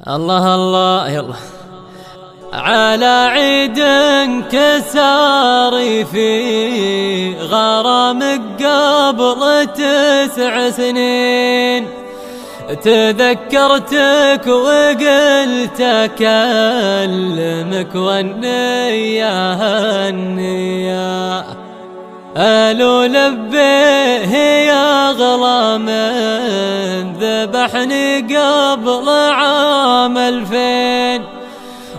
الله الله يلا. على عيد كساري في غرامك قبل تسع سنين. تذكرتك وقلت أكلمك والنية هالنية ألو لبيه يا غلا من ذبحني قبل عام ألفين.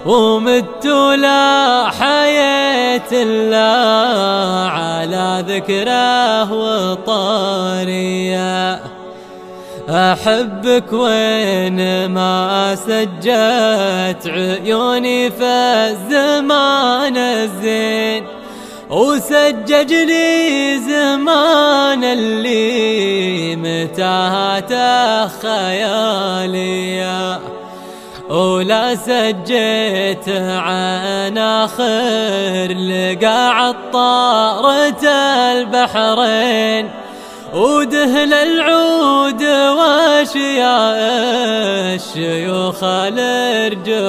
ومت لا حياة الله على ذكره وطارية. أحبك وين ما سجت عيوني في الزمان الزين. وسجج لي زمان اللي متاهته خيالي. ولا سجيته عن آخر لقى عطارة البحرين. ودهن العود واشياء الشيوخ الأرجوازية.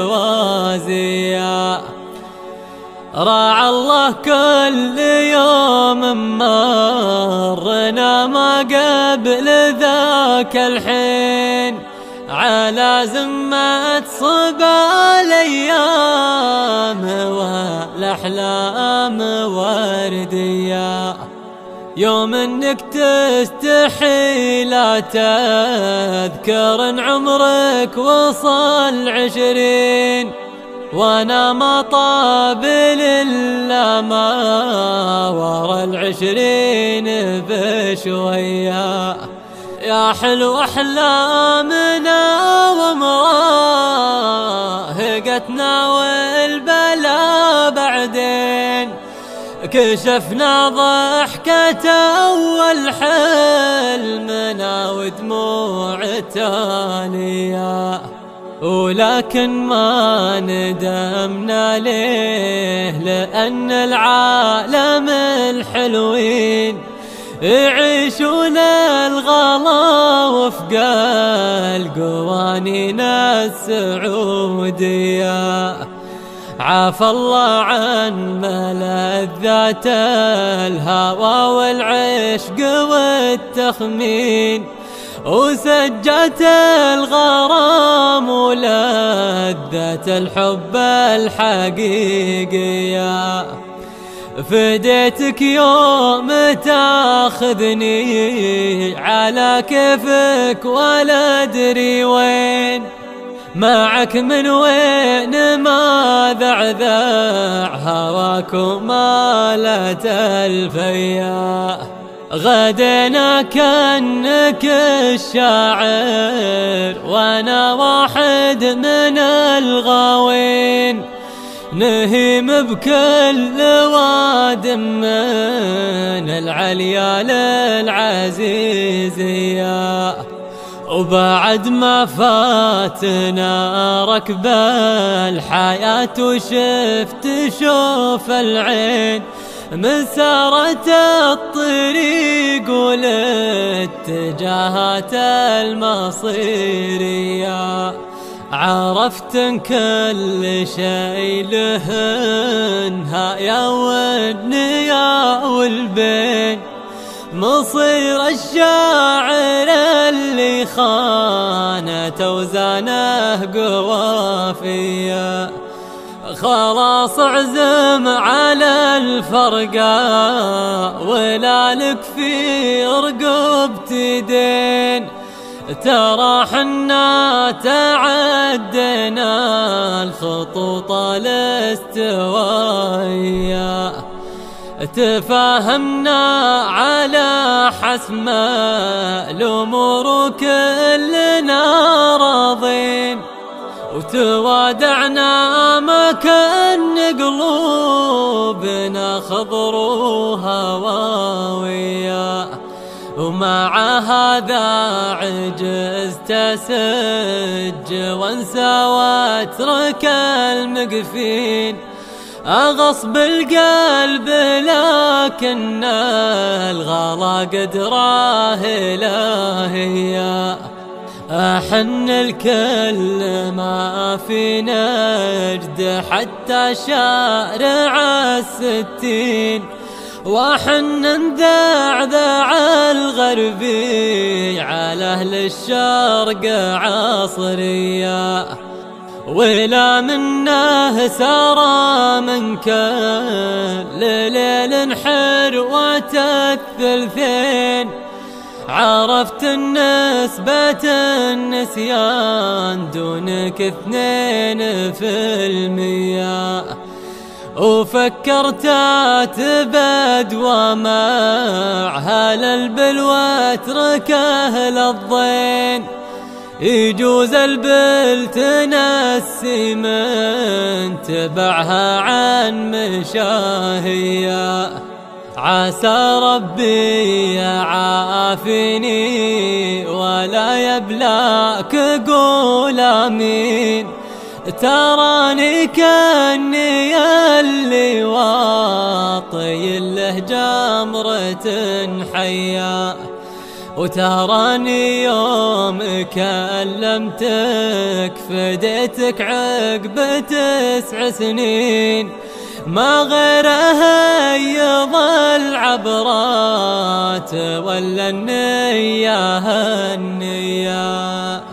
راعى الله كل يوم مرنا ما قبل ذاك الحين. على زمة صبا الأيام والأحلام وردية يوم إنك تستحي لا تذكر عمرك وصل عشرين. وأنا ما طابل الا ما ورا العشرين بشوية. يا حلو أحلامنا ومراهقتنا والبلا بعدين. كشفنا ضحكة أول حلمنا ودموع تالية ولكن ما ندمنا ليه؟ لأن العالم الحلوين يعيشون الغلا وفق القوانين السعودية. عاف الله عن ملذات الهوى والعشق والتخمين. وسجت الغرام ولذة الحب الحقيقية فديتك يوم تاخذني على كيفك ولا أدري وين. معك من وين ما ذعذع هواك ومالت الفيا غدنا كأنك الشاعر وأنا واحد من الغاوين. نهيم بكل واد من العليا للعزيزية وبعد ما فاتنا ركب الحياة وشفت شوف العين. مسارة الطريق وللاتجاهات المصيرية. عرفت كل شيء له نهاية والنية والبين. مصير الشاعر اللي خانت اوزانه قوافية. خلاص عزم على الفرقة ولا لك في رقبتي دين ترى حنا تعدينا الخطوط الاستوائية. تفاهمنا على حسم الأمور كلنا راضين. وتوادعنا كان قلوبنا خضر وهواوية. ومع هذا عجزت اسج وانسى واترك المقفين. أغصب القلب لكن الغلا قدراه إلهيا أحن الكل ما في نجد حتى شارع الستين وحن ذع ذع الغربي على أهل الشرق عصرية. ولا منه سرى من كل ليل حروة الثلثين عرفت النسبة النسيان دونك اثنين في المياه. وفكرت تبد ومع هل البلوى اترك أهل الضين يجوز البل تنسي من تبعها عن مشاهية. عسى ربي يعافيني ولا يبلاك قول آمين. تراني كأني اللي واطي له جمرة حيا وتراني يوم كلمتك فديتك عقب تسع سنين. ما غيرها يظل عبرات ولا النية النية.